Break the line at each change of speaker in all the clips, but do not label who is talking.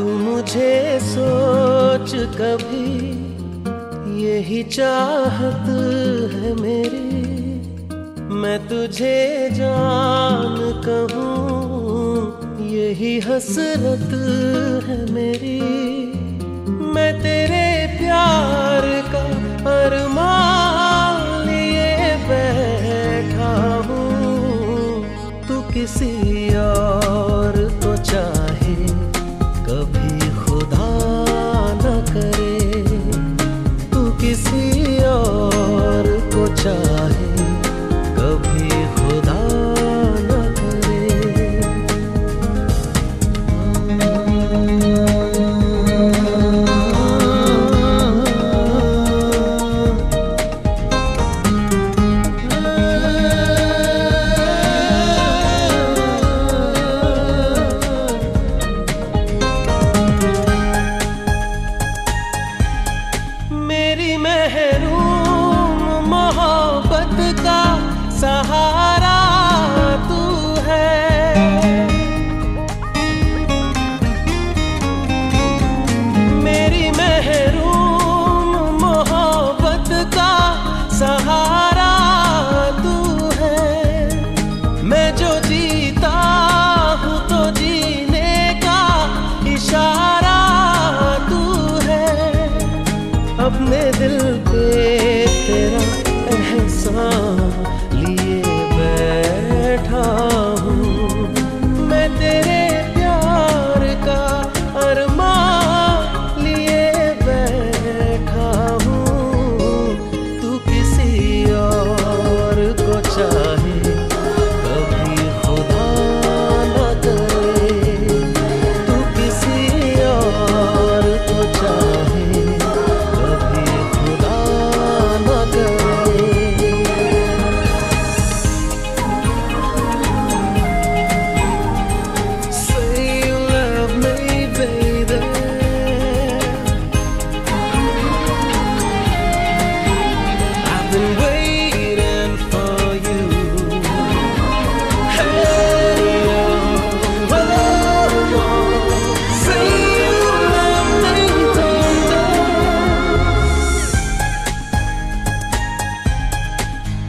तू मुझे सोच कभी, यही चाहत है मेरी। मैं तुझे जान कहूँ, यही हसरत है मेरी। मैं तेरे प्यार का अरमान लिए बैठा हूँ। तू किसी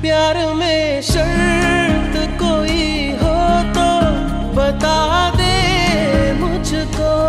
प्यार में शर्त कोई हो तो बता दे मुझको।